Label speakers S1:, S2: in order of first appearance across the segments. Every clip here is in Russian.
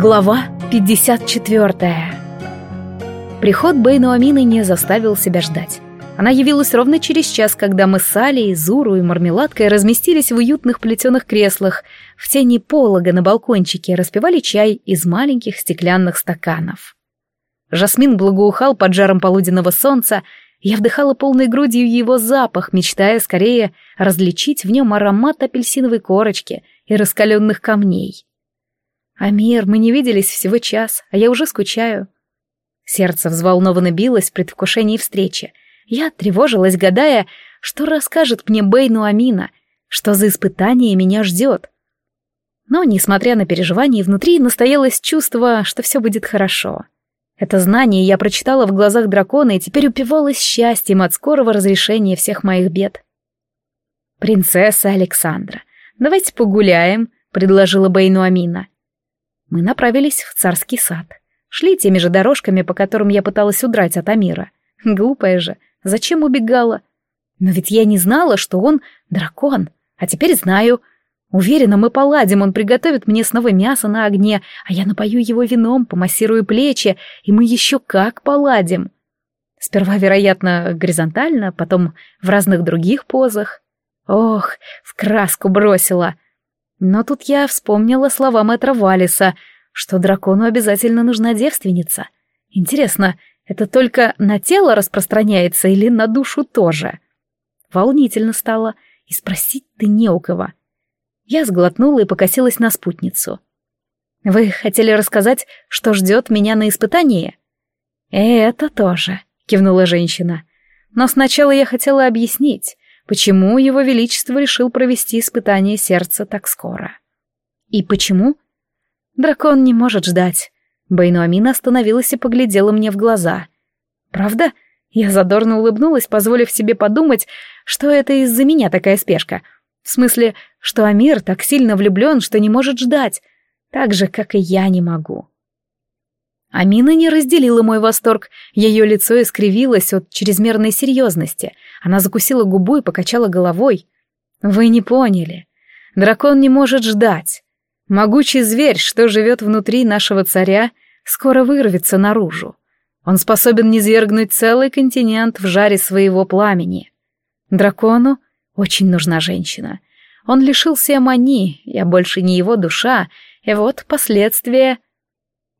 S1: Глава 54 Приход Бейну Амины не заставил себя ждать. Она явилась ровно через час, когда мы с Алей, Зуру и Мармеладкой разместились в уютных плетеных креслах, в тени полога на балкончике распивали чай из маленьких стеклянных стаканов. Жасмин благоухал под жаром полуденного солнца, я вдыхала полной грудью его запах, мечтая скорее различить в нем аромат апельсиновой корочки и раскаленных камней. «Амир, мы не виделись всего час, а я уже скучаю». Сердце взволнованно билось в предвкушении встречи. Я тревожилась, гадая, что расскажет мне Бейну Амина, что за испытание меня ждет. Но, несмотря на переживания, внутри настоялось чувство, что все будет хорошо. Это знание я прочитала в глазах дракона и теперь упивалась счастьем от скорого разрешения всех моих бед. «Принцесса Александра, давайте погуляем», — предложила Бейну Амина мы направились в царский сад. Шли теми же дорожками, по которым я пыталась удрать от Амира. Глупая же, зачем убегала? Но ведь я не знала, что он дракон, а теперь знаю. Уверена, мы поладим, он приготовит мне снова мясо на огне, а я напою его вином, помассирую плечи, и мы еще как поладим. Сперва, вероятно, горизонтально, потом в разных других позах. Ох, в краску бросила. Но тут я вспомнила слова мэтра Валиса, что дракону обязательно нужна девственница. Интересно, это только на тело распространяется или на душу тоже? Волнительно стало, и спросить-то не у кого. Я сглотнула и покосилась на спутницу. «Вы хотели рассказать, что ждет меня на испытании?» «Это тоже», — кивнула женщина. «Но сначала я хотела объяснить, почему его величество решил провести испытание сердца так скоро. И почему? Дракон не может ждать. Байнуамина остановилась и поглядела мне в глаза. Правда? Я задорно улыбнулась, позволив себе подумать, что это из-за меня такая спешка. В смысле, что Амир так сильно влюблен, что не может ждать, так же, как и я не могу. Амина не разделила мой восторг, ее лицо искривилось от чрезмерной серьезности. Она закусила губу и покачала головой. «Вы не поняли. Дракон не может ждать. Могучий зверь, что живет внутри нашего царя, скоро вырвется наружу. Он способен низвергнуть целый континент в жаре своего пламени. Дракону очень нужна женщина. Он лишился Амани, я больше не его душа, и вот последствия...»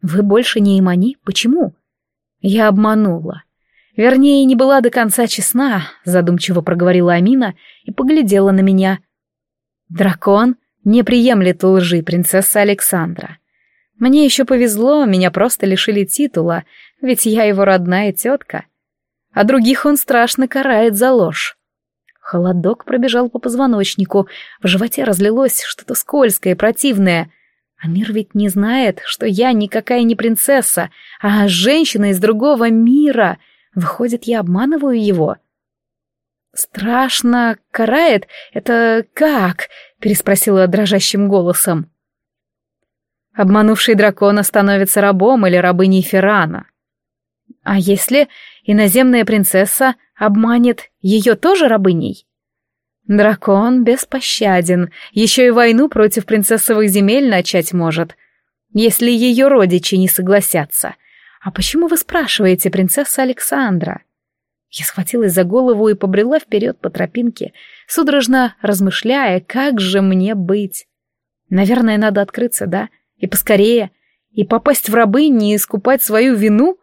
S1: «Вы больше не Имани? Почему?» «Я обманула. Вернее, не была до конца честна», — задумчиво проговорила Амина и поглядела на меня. «Дракон не приемлет лжи, принцесса Александра. Мне еще повезло, меня просто лишили титула, ведь я его родная тетка. А других он страшно карает за ложь. Холодок пробежал по позвоночнику, в животе разлилось что-то скользкое противное. Амир ведь не знает, что я никакая не принцесса, а женщина из другого мира. Выходит, я обманываю его. «Страшно карает? Это как?» — переспросила дрожащим голосом. Обманувший дракона становится рабом или рабыней Феррана. А если иноземная принцесса обманет ее тоже рабыней? Дракон беспощаден, еще и войну против принцессовых земель начать может, если ее родичи не согласятся. А почему вы спрашиваете, принцесса Александра? Я схватилась за голову и побрела вперед по тропинке, судорожно размышляя, как же мне быть. Наверное, надо открыться, да? И поскорее. И попасть в рабы, не искупать свою вину?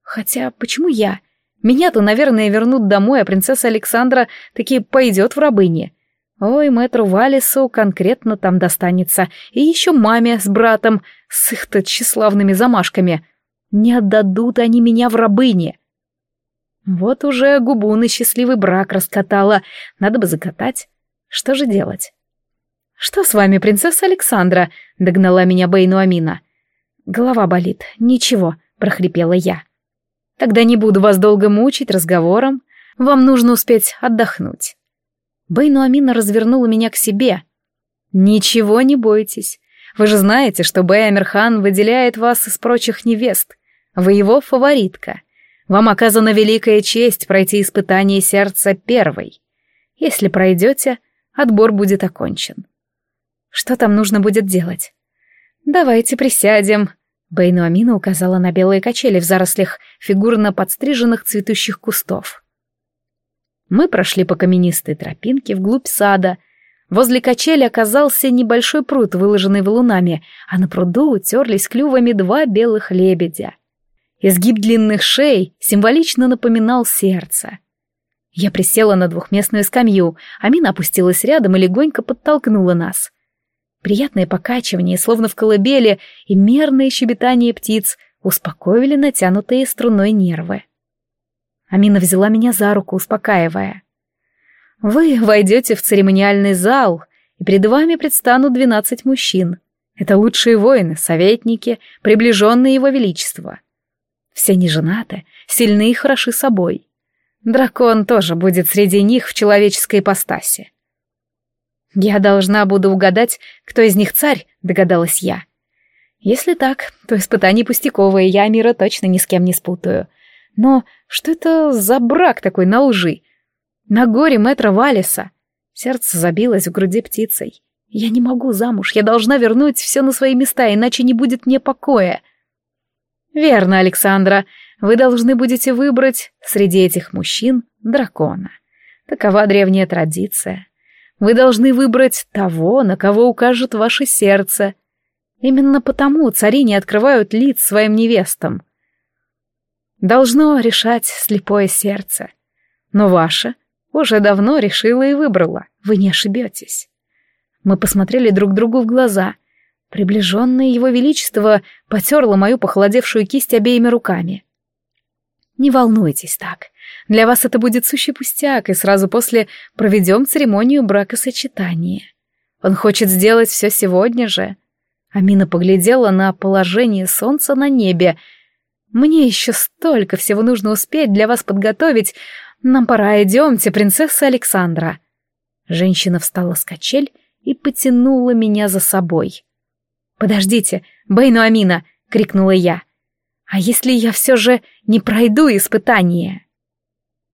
S1: Хотя, почему я? Меня-то, наверное, вернут домой, а принцесса Александра таки пойдет в рабыни. Ой, мэтру Валису конкретно там достанется. И еще маме с братом, с их-то тщеславными замашками. Не отдадут они меня в рабыни. Вот уже губу на счастливый брак раскатала. Надо бы закатать. Что же делать? «Что с вами, принцесса Александра?» — догнала меня Бейну Амина. «Голова болит. Ничего», — прохрипела я. Тогда не буду вас долго мучить разговором. Вам нужно успеть отдохнуть. Бейну Амина развернула меня к себе. Ничего не бойтесь. Вы же знаете, что Бэй Амирхан выделяет вас из прочих невест. Вы его фаворитка. Вам оказана великая честь пройти испытание сердца первой. Если пройдете, отбор будет окончен. Что там нужно будет делать? «Давайте присядем», — Бейну Амина указала на белые качели в зарослях фигурно подстриженных цветущих кустов. Мы прошли по каменистой тропинке вглубь сада. Возле качели оказался небольшой пруд, выложенный валунами, а на пруду утерлись клювами два белых лебедя. Изгиб длинных шей символично напоминал сердце. Я присела на двухместную скамью, Амина опустилась рядом и легонько подтолкнула нас. Приятное покачивание, словно в колыбели, и мерное щебетание птиц успокоили натянутые струной нервы. Амина взяла меня за руку, успокаивая. «Вы войдете в церемониальный зал, и перед вами предстанут двенадцать мужчин. Это лучшие воины, советники, приближенные его величества. Все не женаты, сильны и хороши собой. Дракон тоже будет среди них в человеческой ипостаси. «Я должна буду угадать, кто из них царь», — догадалась я. «Если так, то испытание пустяковое, я мира точно ни с кем не спутаю. Но что это за брак такой на лжи? На горе мэтра Валиса. Сердце забилось в груди птицей. Я не могу замуж, я должна вернуть все на свои места, иначе не будет мне покоя. Верно, Александра, вы должны будете выбрать среди этих мужчин дракона. Такова древняя традиция. Вы должны выбрать того, на кого укажет ваше сердце. Именно потому цари не открывают лиц своим невестам должно решать слепое сердце. Но ваше уже давно решило и выбрало, вы не ошибетесь. Мы посмотрели друг другу в глаза. Приближенное его величество потерло мою похолодевшую кисть обеими руками. Не волнуйтесь так. Для вас это будет сущий пустяк, и сразу после проведем церемонию бракосочетания. Он хочет сделать все сегодня же. Амина поглядела на положение солнца на небе мне еще столько всего нужно успеть для вас подготовить. Нам пора, идемте, принцесса Александра». Женщина встала с качель и потянула меня за собой. «Подождите, Бейну Амина!» — крикнула я. «А если я все же не пройду испытание?»